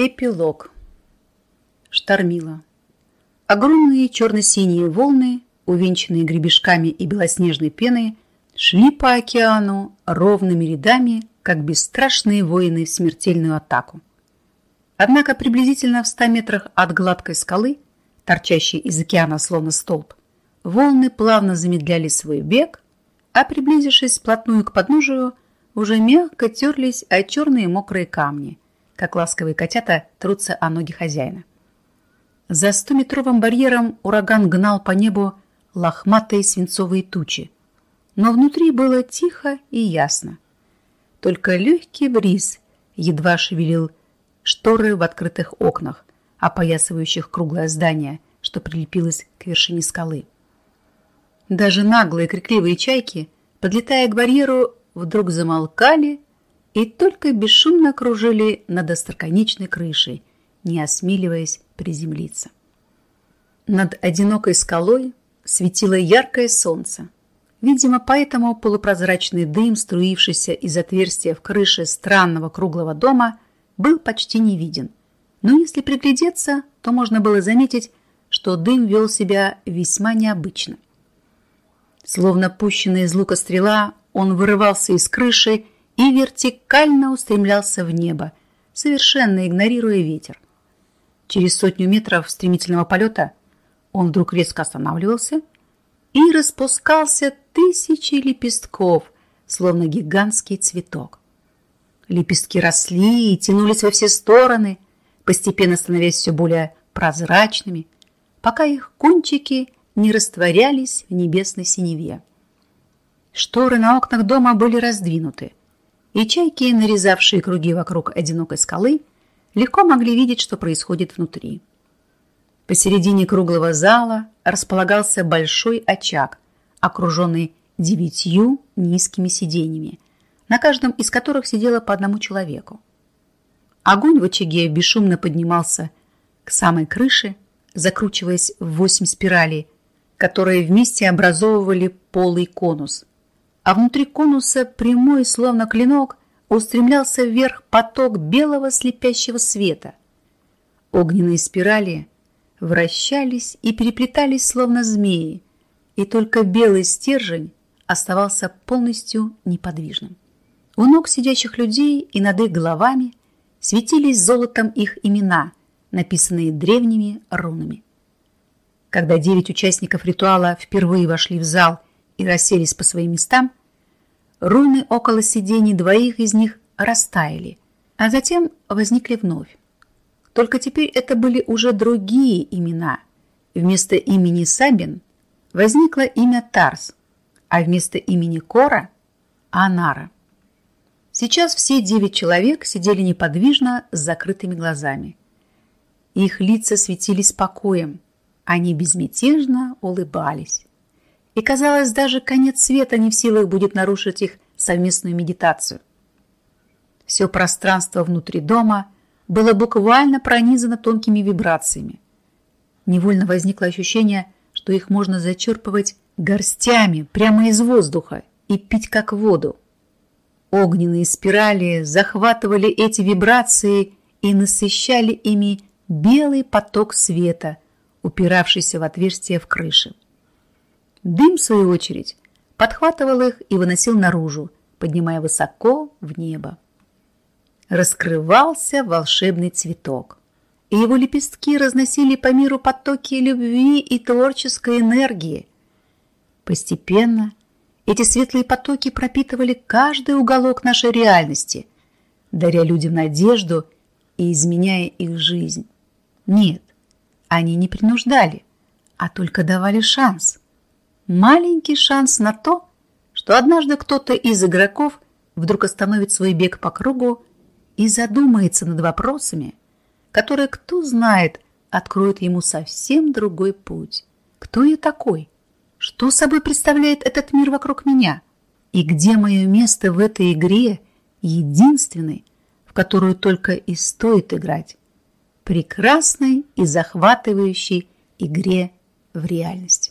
Эпилог. Штормило. Огромные черно-синие волны, увенчанные гребешками и белоснежной пеной, шли по океану ровными рядами, как бесстрашные воины в смертельную атаку. Однако приблизительно в ста метрах от гладкой скалы, торчащей из океана словно столб, волны плавно замедляли свой бег, а приблизившись вплотную к подножию, уже мягко терлись о черные мокрые камни – как ласковые котята трутся о ноги хозяина. За стометровым барьером ураган гнал по небу лохматые свинцовые тучи, но внутри было тихо и ясно. Только легкий бриз едва шевелил шторы в открытых окнах, опоясывающих круглое здание, что прилепилось к вершине скалы. Даже наглые крикливые чайки, подлетая к барьеру, вдруг замолкали и только бесшумно кружили над остроконечной крышей, не осмеливаясь приземлиться. Над одинокой скалой светило яркое солнце. Видимо, поэтому полупрозрачный дым, струившийся из отверстия в крыше странного круглого дома, был почти не виден. Но если приглядеться, то можно было заметить, что дым вел себя весьма необычно. Словно пущенная из лука стрела, он вырывался из крыши и вертикально устремлялся в небо, совершенно игнорируя ветер. Через сотню метров стремительного полета он вдруг резко останавливался и распускался тысячи лепестков, словно гигантский цветок. Лепестки росли и тянулись во все стороны, постепенно становясь все более прозрачными, пока их кончики не растворялись в небесной синеве. Шторы на окнах дома были раздвинуты, и чайки, нарезавшие круги вокруг одинокой скалы, легко могли видеть, что происходит внутри. Посередине круглого зала располагался большой очаг, окруженный девятью низкими сиденьями, на каждом из которых сидело по одному человеку. Огонь в очаге бесшумно поднимался к самой крыше, закручиваясь в восемь спиралей, которые вместе образовывали полый конус, а внутри конуса прямой, словно клинок, устремлялся вверх поток белого слепящего света. Огненные спирали вращались и переплетались, словно змеи, и только белый стержень оставался полностью неподвижным. У ног сидящих людей и над их головами светились золотом их имена, написанные древними рунами. Когда девять участников ритуала впервые вошли в зал и расселись по своим местам, Руны около сидений двоих из них растаяли, а затем возникли вновь. Только теперь это были уже другие имена. Вместо имени Сабин возникло имя Тарс, а вместо имени Кора – Анара. Сейчас все девять человек сидели неподвижно с закрытыми глазами. Их лица светились покоем, они безмятежно улыбались и, казалось, даже конец света не в силах будет нарушить их совместную медитацию. Все пространство внутри дома было буквально пронизано тонкими вибрациями. Невольно возникло ощущение, что их можно зачерпывать горстями прямо из воздуха и пить как воду. Огненные спирали захватывали эти вибрации и насыщали ими белый поток света, упиравшийся в отверстие в крыше. Дым, в свою очередь, подхватывал их и выносил наружу, поднимая высоко в небо. Раскрывался волшебный цветок, и его лепестки разносили по миру потоки любви и творческой энергии. Постепенно эти светлые потоки пропитывали каждый уголок нашей реальности, даря людям надежду и изменяя их жизнь. Нет, они не принуждали, а только давали шанс – маленький шанс на то, что однажды кто-то из игроков вдруг остановит свой бег по кругу и задумается над вопросами, которые, кто знает, откроют ему совсем другой путь. Кто я такой? Что собой представляет этот мир вокруг меня? И где мое место в этой игре, единственной, в которую только и стоит играть? Прекрасной и захватывающей игре в реальность.